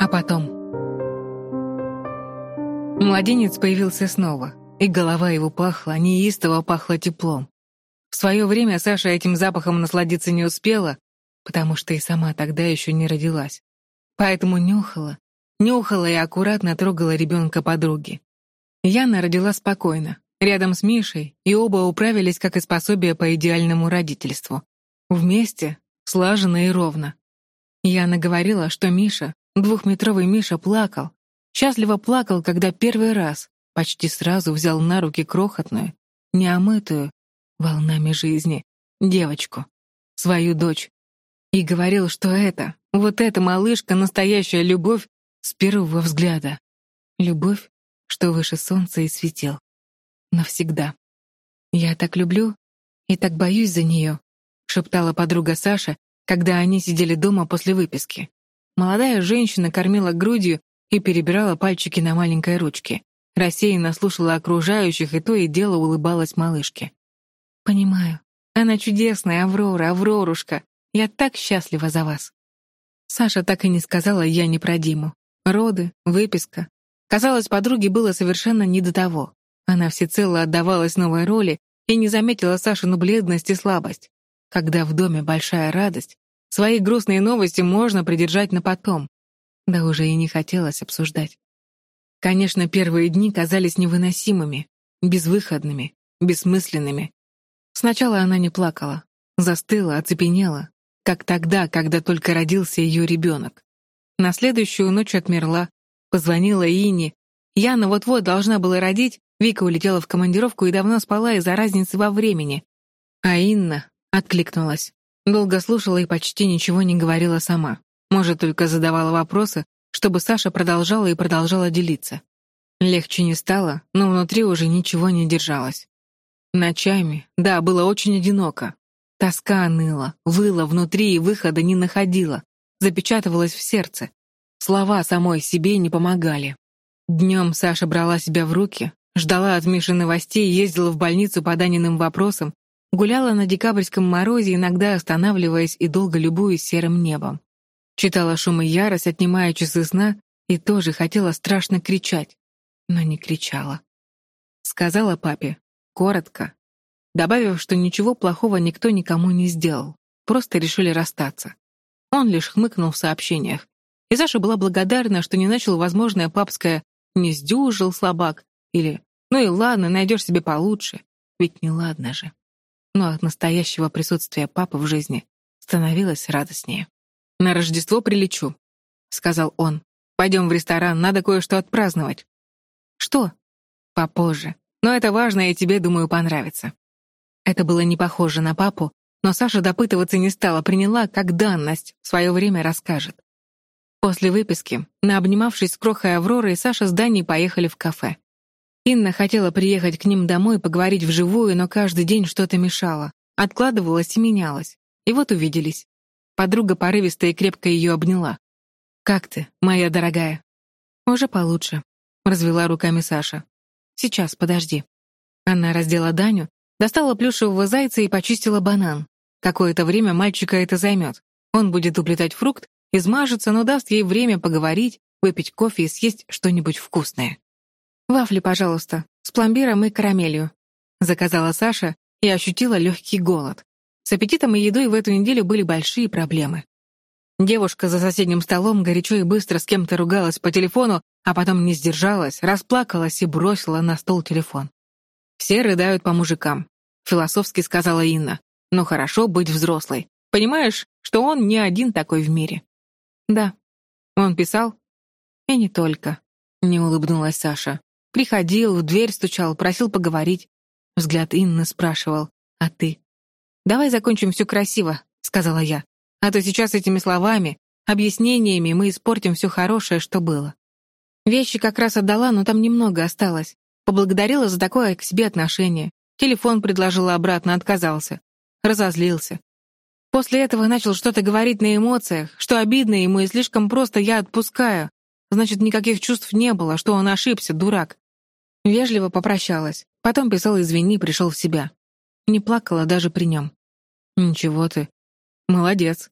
А потом... Младенец появился снова, и голова его пахла, неистово пахла теплом. В свое время Саша этим запахом насладиться не успела, потому что и сама тогда еще не родилась. Поэтому нюхала, нюхала и аккуратно трогала ребенка подруги. Яна родила спокойно, рядом с Мишей, и оба управились как и способие по идеальному родительству. Вместе, слаженно и ровно. Яна говорила, что Миша, двухметровый Миша, плакал. Счастливо плакал, когда первый раз, почти сразу взял на руки крохотную, неомытую, волнами жизни, девочку, свою дочь. И говорил, что это, вот эта малышка — настоящая любовь с первого взгляда. Любовь, что выше солнца и светил. Навсегда. Я так люблю и так боюсь за нее, шептала подруга Саша, когда они сидели дома после выписки. Молодая женщина кормила грудью и перебирала пальчики на маленькой ручке. Рассеянно слушала окружающих и то и дело улыбалась малышке. «Понимаю. Она чудесная, Аврора, Аврорушка. Я так счастлива за вас». Саша так и не сказала я не про Диму. Роды, выписка. Казалось, подруге было совершенно не до того. Она всецело отдавалась новой роли и не заметила Сашину бледность и слабость. Когда в доме большая радость, свои грустные новости можно придержать на потом. Да уже и не хотелось обсуждать. Конечно, первые дни казались невыносимыми, безвыходными, бессмысленными. Сначала она не плакала, застыла, оцепенела, как тогда, когда только родился ее ребенок. На следующую ночь отмерла, позвонила Ине. Яна вот-вот должна была родить, Вика улетела в командировку и давно спала из-за разницы во времени. А Инна, Откликнулась. Долго слушала и почти ничего не говорила сама. Может, только задавала вопросы, чтобы Саша продолжала и продолжала делиться. Легче не стало, но внутри уже ничего не держалось. Ночами, да, было очень одиноко. Тоска ныла, выла внутри и выхода не находила, запечатывалась в сердце. Слова самой себе не помогали. Днем Саша брала себя в руки, ждала от Миши новостей, ездила в больницу по Даниным вопросам, Гуляла на декабрьском морозе, иногда останавливаясь и долго любуясь серым небом. Читала шум и ярость, отнимая часы сна, и тоже хотела страшно кричать, но не кричала. Сказала папе, коротко, добавив, что ничего плохого никто никому не сделал, просто решили расстаться. Он лишь хмыкнул в сообщениях, и Саша была благодарна, что не начал возможное папское «не сдюжил слабак» или «ну и ладно, найдешь себе получше», ведь не ладно же но от настоящего присутствия папы в жизни становилось радостнее. «На Рождество прилечу», — сказал он. «Пойдем в ресторан, надо кое-что отпраздновать». «Что?» «Попозже. Но это важно, и тебе, думаю, понравится». Это было не похоже на папу, но Саша допытываться не стала, приняла как данность, в свое время расскажет. После выписки, на обнимавшись с крохой Авророй, Саша с Даней поехали в кафе. Инна хотела приехать к ним домой, поговорить вживую, но каждый день что-то мешало. Откладывалось и менялось. И вот увиделись. Подруга порывисто и крепко ее обняла. «Как ты, моя дорогая?» «Уже получше», — развела руками Саша. «Сейчас, подожди». Она раздела Даню, достала плюшевого зайца и почистила банан. Какое-то время мальчика это займет. Он будет уплетать фрукт, измажется, но даст ей время поговорить, выпить кофе и съесть что-нибудь вкусное. «Вафли, пожалуйста, с пломбиром и карамелью», — заказала Саша и ощутила легкий голод. С аппетитом и едой в эту неделю были большие проблемы. Девушка за соседним столом горячо и быстро с кем-то ругалась по телефону, а потом не сдержалась, расплакалась и бросила на стол телефон. «Все рыдают по мужикам», — философски сказала Инна. «Но хорошо быть взрослой. Понимаешь, что он не один такой в мире?» «Да». Он писал? «И не только», — не улыбнулась Саша. Приходил, в дверь стучал, просил поговорить. Взгляд Инны спрашивал, «А ты?» «Давай закончим все красиво», — сказала я. «А то сейчас этими словами, объяснениями мы испортим все хорошее, что было». Вещи как раз отдала, но там немного осталось. Поблагодарила за такое к себе отношение. Телефон предложила обратно, отказался. Разозлился. После этого начал что-то говорить на эмоциях, что обидно ему и слишком просто я отпускаю. Значит, никаких чувств не было, что он ошибся, дурак. Вежливо попрощалась. Потом писал «извини», пришел в себя. Не плакала даже при нем. «Ничего ты. Молодец».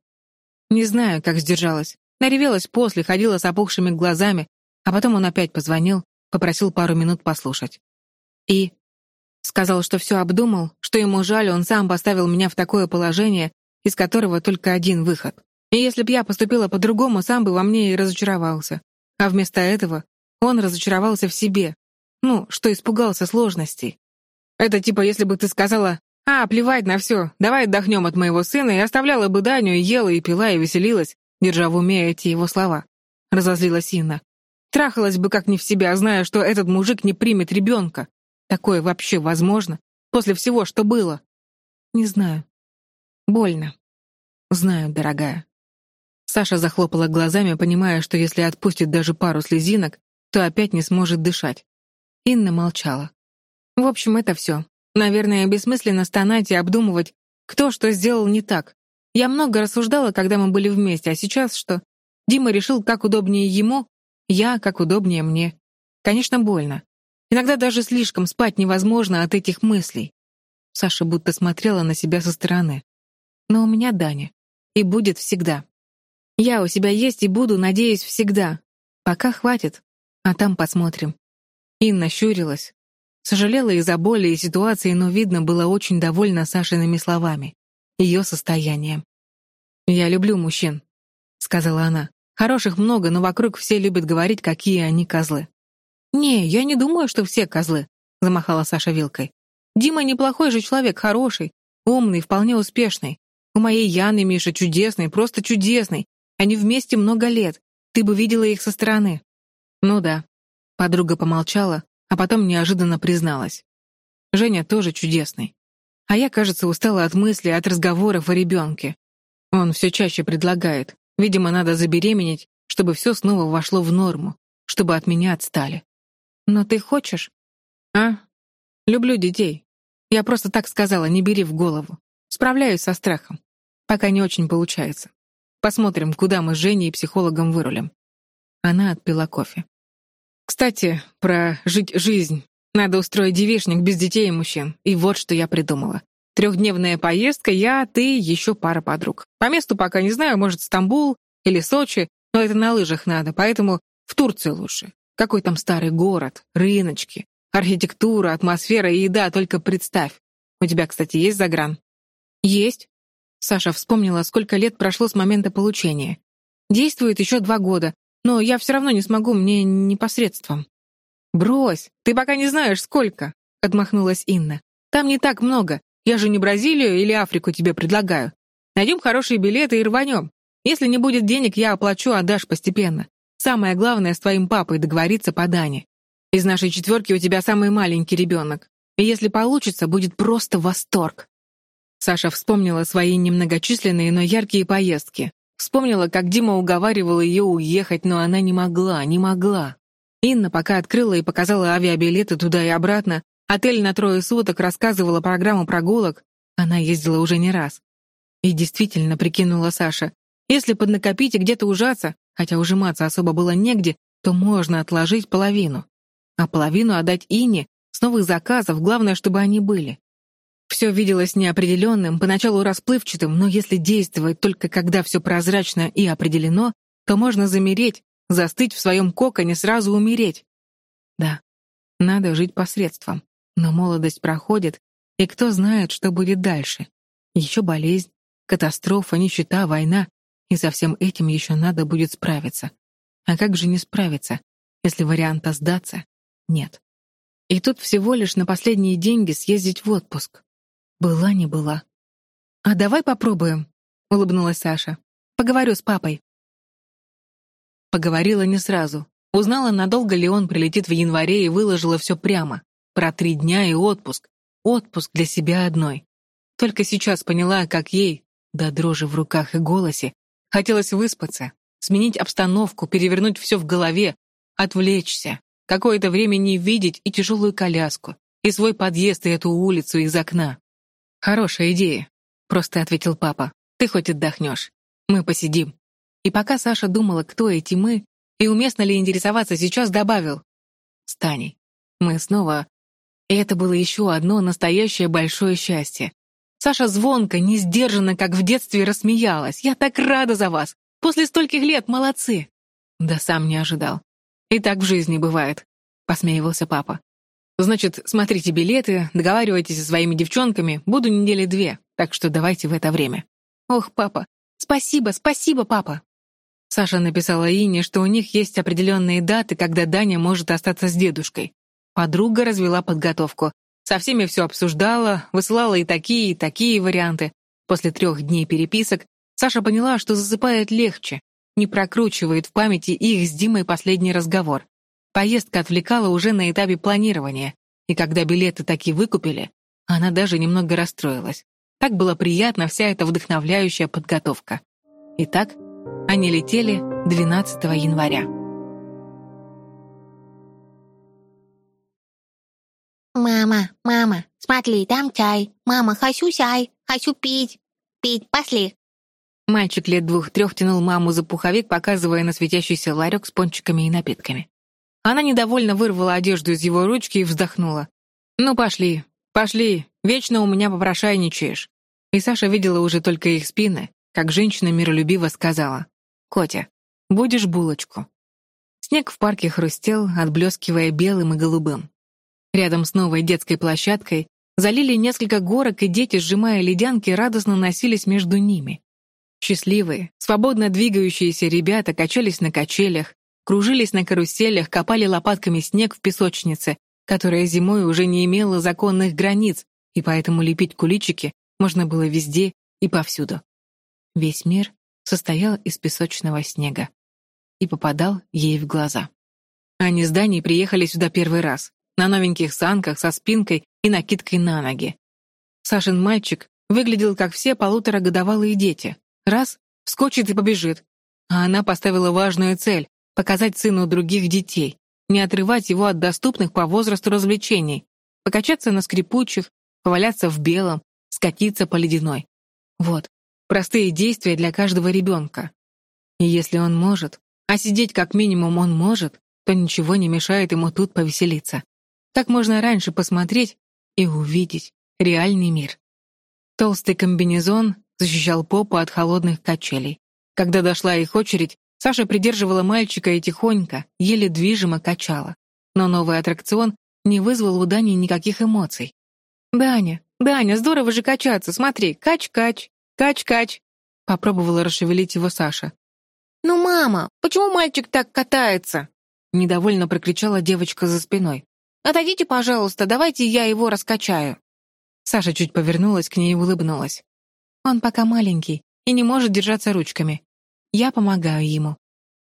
Не знаю, как сдержалась. Наревелась после, ходила с опухшими глазами, а потом он опять позвонил, попросил пару минут послушать. И сказал, что все обдумал, что ему жаль, он сам поставил меня в такое положение, из которого только один выход. И если б я поступила по-другому, сам бы во мне и разочаровался. А вместо этого он разочаровался в себе. Ну, что испугался сложностей. Это типа, если бы ты сказала, «А, плевать на все, давай отдохнем от моего сына», и оставляла бы Даню, и ела, и пила, и веселилась, держа в уме эти его слова. Разозлилась Инна. Трахалась бы как не в себя, зная, что этот мужик не примет ребенка. Такое вообще возможно? После всего, что было? Не знаю. Больно. Знаю, дорогая. Саша захлопала глазами, понимая, что если отпустит даже пару слезинок, то опять не сможет дышать. Инна молчала. В общем, это все. Наверное, бессмысленно стонать и обдумывать, кто что сделал не так. Я много рассуждала, когда мы были вместе, а сейчас что? Дима решил, как удобнее ему, я, как удобнее мне. Конечно, больно. Иногда даже слишком спать невозможно от этих мыслей. Саша будто смотрела на себя со стороны. Но у меня Даня. И будет всегда. Я у себя есть и буду, надеюсь, всегда. Пока хватит, а там посмотрим. Инна щурилась. Сожалела из-за боли и ситуации, но, видно, была очень довольна Сашиными словами, ее состоянием. «Я люблю мужчин», — сказала она. «Хороших много, но вокруг все любят говорить, какие они козлы». «Не, я не думаю, что все козлы», — замахала Саша вилкой. «Дима неплохой же человек, хороший, умный, вполне успешный. У моей Яны Миша чудесный, просто чудесный. Они вместе много лет. Ты бы видела их со стороны». «Ну да». Подруга помолчала, а потом неожиданно призналась. «Женя тоже чудесный. А я, кажется, устала от мыслей, от разговоров о ребенке. Он все чаще предлагает. Видимо, надо забеременеть, чтобы все снова вошло в норму, чтобы от меня отстали. Но ты хочешь? А? Люблю детей. Я просто так сказала, не бери в голову. Справляюсь со страхом. Пока не очень получается. Посмотрим, куда мы с Женей и психологом вырулим. Она отпила кофе. Кстати, про жить жизнь. Надо устроить девишник без детей и мужчин. И вот что я придумала. Трехдневная поездка, я, ты, еще пара подруг. По месту пока не знаю, может, Стамбул или Сочи, но это на лыжах надо, поэтому в Турцию лучше. Какой там старый город, рыночки, архитектура, атмосфера и еда, только представь. У тебя, кстати, есть загран? Есть. Саша вспомнила, сколько лет прошло с момента получения. Действует еще два года, но я все равно не смогу, мне непосредством. «Брось, ты пока не знаешь, сколько», — отмахнулась Инна. «Там не так много. Я же не Бразилию или Африку тебе предлагаю. Найдем хорошие билеты и рванем. Если не будет денег, я оплачу, отдашь постепенно. Самое главное с твоим папой договориться по Дане. Из нашей четверки у тебя самый маленький ребенок. И если получится, будет просто восторг. Саша вспомнила свои немногочисленные, но яркие поездки. Вспомнила, как Дима уговаривал ее уехать, но она не могла, не могла. Инна пока открыла и показала авиабилеты туда и обратно, отель на трое суток, рассказывала программу прогулок. Она ездила уже не раз. И действительно, прикинула Саша, если поднакопить и где-то ужаться, хотя ужиматься особо было негде, то можно отложить половину. А половину отдать Ине с новых заказов, главное, чтобы они были. Все виделось неопределенным, поначалу расплывчатым, но если действовать только когда все прозрачно и определено, то можно замереть, застыть в своем коконе, сразу умереть. Да, надо жить посредством. Но молодость проходит, и кто знает, что будет дальше. Еще болезнь, катастрофа, нищета, война. И со всем этим еще надо будет справиться. А как же не справиться, если варианта сдаться нет? И тут всего лишь на последние деньги съездить в отпуск. Была не была. «А давай попробуем», — улыбнулась Саша. «Поговорю с папой». Поговорила не сразу. Узнала, надолго ли он прилетит в январе и выложила все прямо. Про три дня и отпуск. Отпуск для себя одной. Только сейчас поняла, как ей, до дрожи в руках и голосе, хотелось выспаться, сменить обстановку, перевернуть все в голове, отвлечься, какое-то время не видеть и тяжелую коляску, и свой подъезд, и эту улицу из окна. «Хорошая идея», — просто ответил папа. «Ты хоть отдохнешь. Мы посидим». И пока Саша думала, кто эти «мы», и уместно ли интересоваться, сейчас добавил. «С Таней. Мы снова...» И это было еще одно настоящее большое счастье. Саша звонко, несдержанно, как в детстве, рассмеялась. «Я так рада за вас! После стольких лет молодцы!» Да сам не ожидал. «И так в жизни бывает», — посмеивался папа. «Значит, смотрите билеты, договаривайтесь со своими девчонками, буду недели две, так что давайте в это время». «Ох, папа, спасибо, спасибо, папа!» Саша написала Ине, что у них есть определенные даты, когда Даня может остаться с дедушкой. Подруга развела подготовку. Со всеми все обсуждала, высылала и такие, и такие варианты. После трех дней переписок Саша поняла, что засыпает легче, не прокручивает в памяти их с Димой последний разговор. Поездка отвлекала уже на этапе планирования, и когда билеты таки выкупили, она даже немного расстроилась. Так была приятна вся эта вдохновляющая подготовка. Итак, они летели 12 января. «Мама, мама, смотри, там чай. Мама, хочу чай, хочу пить. Пить, пошли». Мальчик лет двух-трех тянул маму за пуховик, показывая на светящийся ларек с пончиками и напитками. Она недовольно вырвала одежду из его ручки и вздохнула. «Ну, пошли, пошли, вечно у меня попрошайничаешь». И Саша видела уже только их спины, как женщина миролюбиво сказала. «Котя, будешь булочку?» Снег в парке хрустел, отблескивая белым и голубым. Рядом с новой детской площадкой залили несколько горок, и дети, сжимая ледянки, радостно носились между ними. Счастливые, свободно двигающиеся ребята качались на качелях, кружились на каруселях, копали лопатками снег в песочнице, которая зимой уже не имела законных границ, и поэтому лепить куличики можно было везде и повсюду. Весь мир состоял из песочного снега и попадал ей в глаза. Они с Даней приехали сюда первый раз, на новеньких санках со спинкой и накидкой на ноги. Сашин мальчик выглядел, как все полуторагодовалые дети. Раз — вскочит и побежит. А она поставила важную цель — показать сыну других детей, не отрывать его от доступных по возрасту развлечений, покачаться на скрипучих, поваляться в белом, скатиться по ледяной. Вот, простые действия для каждого ребенка. И если он может, а сидеть как минимум он может, то ничего не мешает ему тут повеселиться. Так можно раньше посмотреть и увидеть реальный мир. Толстый комбинезон, защищал попу от холодных качелей. Когда дошла их очередь, Саша придерживала мальчика и тихонько, еле движимо качала. Но новый аттракцион не вызвал у Дани никаких эмоций. «Даня, Даня, здорово же качаться, смотри, кач-кач, кач-кач!» Попробовала расшевелить его Саша. «Ну, мама, почему мальчик так катается?» Недовольно прокричала девочка за спиной. «Отойдите, пожалуйста, давайте я его раскачаю». Саша чуть повернулась к ней и улыбнулась. Он пока маленький и не может держаться ручками. Я помогаю ему.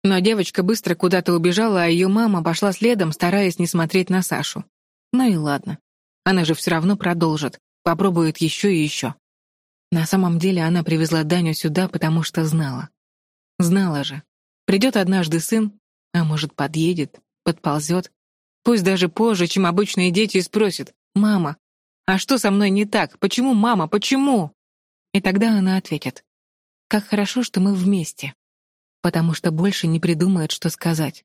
Но девочка быстро куда-то убежала, а ее мама пошла следом, стараясь не смотреть на Сашу. Ну и ладно. Она же все равно продолжит, попробует еще и еще. На самом деле она привезла Даню сюда, потому что знала. Знала же. Придет однажды сын, а может, подъедет, подползет. Пусть даже позже, чем обычные дети, и спросит, «Мама, а что со мной не так? Почему, мама, почему?» И тогда она ответит, «Как хорошо, что мы вместе», потому что больше не придумает, что сказать.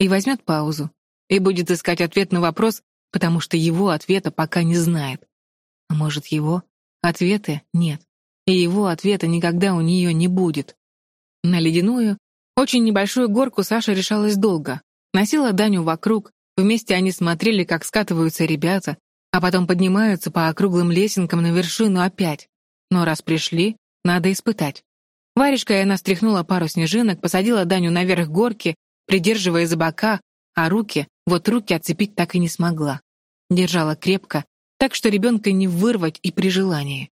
И возьмет паузу, и будет искать ответ на вопрос, потому что его ответа пока не знает. А может, его ответа нет, и его ответа никогда у нее не будет. На ледяную, очень небольшую горку Саша решалась долго. Носила Даню вокруг, вместе они смотрели, как скатываются ребята, а потом поднимаются по округлым лесенкам на вершину опять. Но раз пришли, надо испытать. Варежкой она стряхнула пару снежинок, посадила Даню наверх горки, придерживая за бока, а руки, вот руки отцепить так и не смогла. Держала крепко, так что ребенка не вырвать и при желании.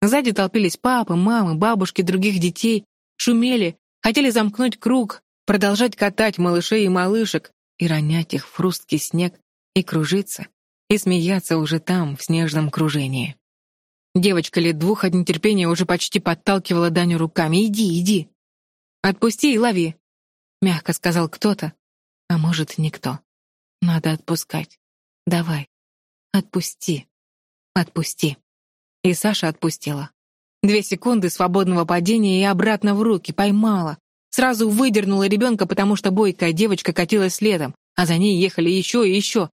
Сзади толпились папы, мамы, бабушки других детей, шумели, хотели замкнуть круг, продолжать катать малышей и малышек и ронять их в хрусткий снег и кружиться, и смеяться уже там, в снежном кружении. Девочка лет двух от нетерпения уже почти подталкивала Даню руками. «Иди, иди!» «Отпусти и лови!» — мягко сказал кто-то, а может, никто. «Надо отпускать. Давай. Отпусти. Отпусти». И Саша отпустила. Две секунды свободного падения и обратно в руки, поймала. Сразу выдернула ребенка, потому что бойкая девочка катилась следом, а за ней ехали еще и еще.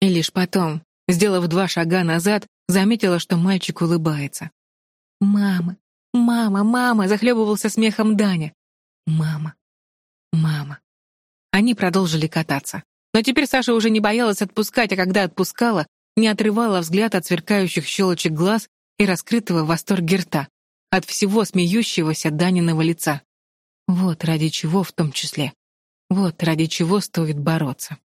И лишь потом, сделав два шага назад, Заметила, что мальчик улыбается. «Мама! Мама! Мама!» — захлебывался смехом Даня. Мама. Мама. Они продолжили кататься. Но теперь Саша уже не боялась отпускать, а когда отпускала, не отрывала взгляд от сверкающих щелочек глаз и раскрытого в восторге рта, от всего смеющегося Даниного лица. Вот ради чего в том числе. Вот ради чего стоит бороться.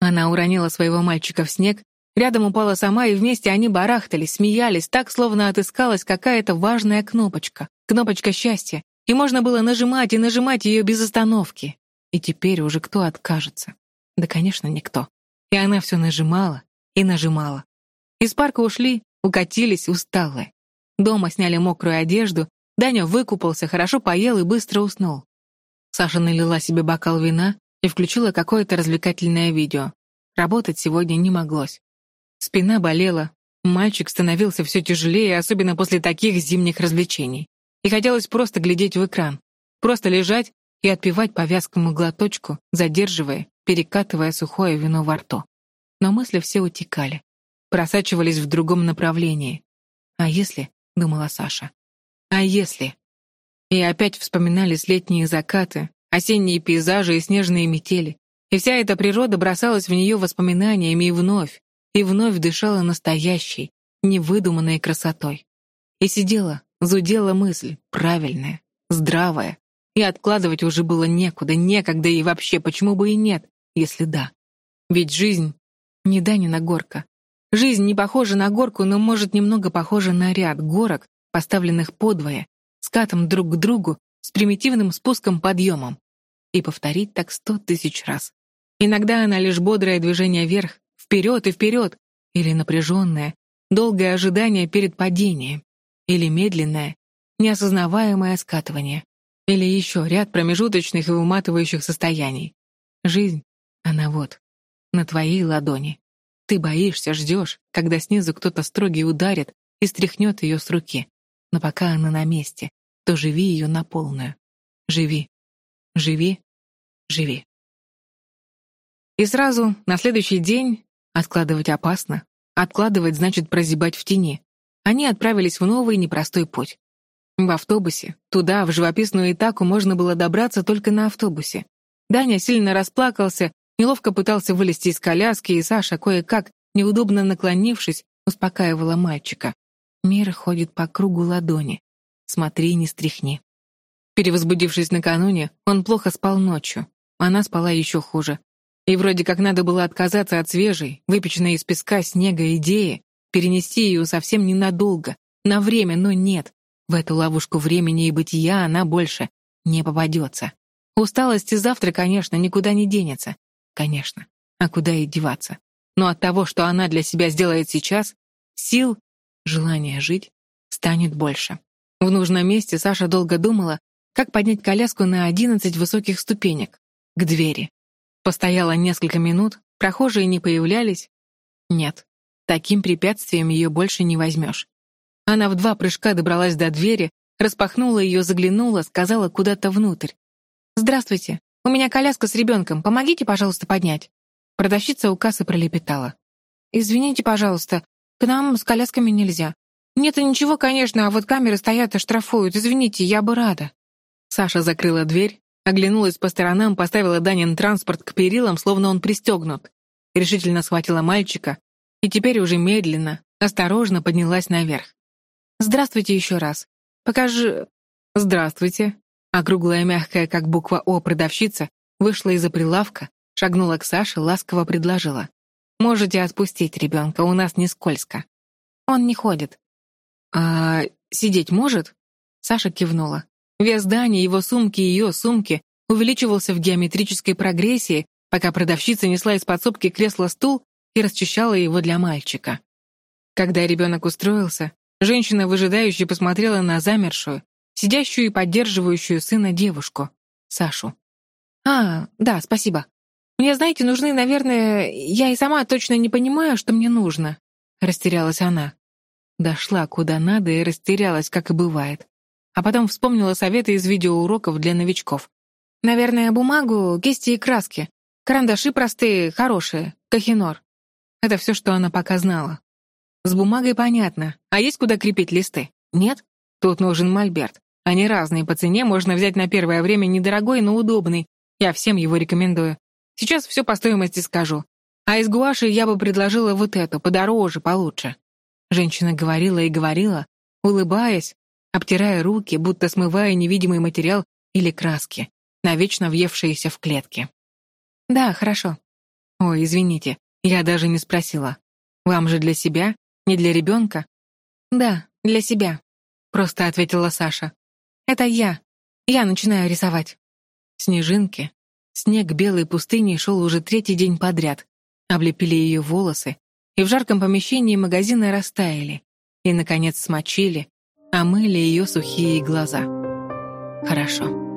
Она уронила своего мальчика в снег, рядом упала сама, и вместе они барахтались, смеялись, так, словно отыскалась какая-то важная кнопочка, кнопочка счастья, и можно было нажимать и нажимать ее без остановки. И теперь уже кто откажется? Да, конечно, никто. И она все нажимала и нажимала. Из парка ушли, укатились, усталые. Дома сняли мокрую одежду, Даня выкупался, хорошо поел и быстро уснул. Саша налила себе бокал вина и включила какое-то развлекательное видео. Работать сегодня не моглось. Спина болела, мальчик становился все тяжелее, особенно после таких зимних развлечений. И хотелось просто глядеть в экран, просто лежать и отпивать по вязкому глоточку, задерживая, перекатывая сухое вино во рту. Но мысли все утекали, просачивались в другом направлении. «А если?» — думала Саша. «А если?» И опять вспоминались летние закаты, осенние пейзажи и снежные метели. И вся эта природа бросалась в нее воспоминаниями и вновь, и вновь дышала настоящей, невыдуманной красотой. И сидела, зудела мысль, правильная, здравая, и откладывать уже было некуда, некогда и вообще, почему бы и нет, если да. Ведь жизнь не Данина горка. Жизнь не похожа на горку, но может немного похожа на ряд горок, поставленных подвое, скатом друг к другу, с примитивным спуском-подъемом. И повторить так сто тысяч раз. Иногда она лишь бодрое движение вверх, вперед и вперед, или напряженное, долгое ожидание перед падением, или медленное, неосознаваемое скатывание, или еще ряд промежуточных и выматывающих состояний. Жизнь, она вот, на твоей ладони. Ты боишься, ждешь, когда снизу кто-то строгий ударит и стряхнет ее с руки. Но пока она на месте, то живи ее на полную. Живи. Живи. Живи. И сразу, на следующий день, откладывать опасно. Откладывать значит прозябать в тени. Они отправились в новый непростой путь. В автобусе. Туда, в живописную Итаку, можно было добраться только на автобусе. Даня сильно расплакался, неловко пытался вылезти из коляски, и Саша, кое-как, неудобно наклонившись, успокаивала мальчика. Мир ходит по кругу ладони. Смотри, не стряхни. Перевозбудившись накануне, он плохо спал ночью. Она спала еще хуже. И вроде как надо было отказаться от свежей, выпеченной из песка, снега идеи, перенести ее совсем ненадолго, на время, но нет. В эту ловушку времени и бытия она больше не попадется. Усталость и завтра, конечно, никуда не денется. Конечно. А куда и деваться? Но от того, что она для себя сделает сейчас, сил, желания жить станет больше. В нужном месте Саша долго думала, как поднять коляску на одиннадцать высоких ступенек, к двери. Постояла несколько минут, прохожие не появлялись. Нет, таким препятствием ее больше не возьмешь. Она в два прыжка добралась до двери, распахнула ее, заглянула, сказала куда-то внутрь. «Здравствуйте, у меня коляска с ребенком, помогите, пожалуйста, поднять». Продавщица у кассы пролепетала. «Извините, пожалуйста, к нам с колясками нельзя. Нет, ничего, конечно, а вот камеры стоят и штрафуют. Извините, я бы рада». Саша закрыла дверь, оглянулась по сторонам, поставила Данин транспорт к перилам, словно он пристегнут. Решительно схватила мальчика и теперь уже медленно, осторожно поднялась наверх. «Здравствуйте еще раз. Покажи...» «Здравствуйте». Округлая, мягкая, как буква «О» продавщица вышла из-за прилавка, шагнула к Саше, ласково предложила. «Можете отпустить ребенка, у нас не скользко». «Он не ходит». «А сидеть может?» Саша кивнула. Вес Дани, его сумки и ее сумки увеличивался в геометрической прогрессии, пока продавщица несла из подсобки кресло-стул и расчищала его для мальчика. Когда ребенок устроился, женщина выжидающе посмотрела на замершую, сидящую и поддерживающую сына девушку, Сашу. «А, да, спасибо. Мне, знаете, нужны, наверное, я и сама точно не понимаю, что мне нужно», — растерялась она. Дошла куда надо и растерялась, как и бывает. А потом вспомнила советы из видеоуроков для новичков. Наверное, бумагу, кисти и краски. Карандаши простые, хорошие, кахинор. Это все, что она пока знала. С бумагой понятно. А есть куда крепить листы? Нет? Тут нужен мольберт. Они разные по цене, можно взять на первое время недорогой, но удобный. Я всем его рекомендую. Сейчас все по стоимости скажу. А из гуаши я бы предложила вот эту, подороже, получше». Женщина говорила и говорила, улыбаясь, обтирая руки, будто смывая невидимый материал или краски, навечно въевшиеся в клетки. «Да, хорошо». «Ой, извините, я даже не спросила. Вам же для себя, не для ребенка?» «Да, для себя», — просто ответила Саша. «Это я. Я начинаю рисовать». Снежинки. Снег белой пустыни шел уже третий день подряд. Облепили ее волосы, и в жарком помещении магазина растаяли, и, наконец, смочили, омыли ее сухие глаза. Хорошо.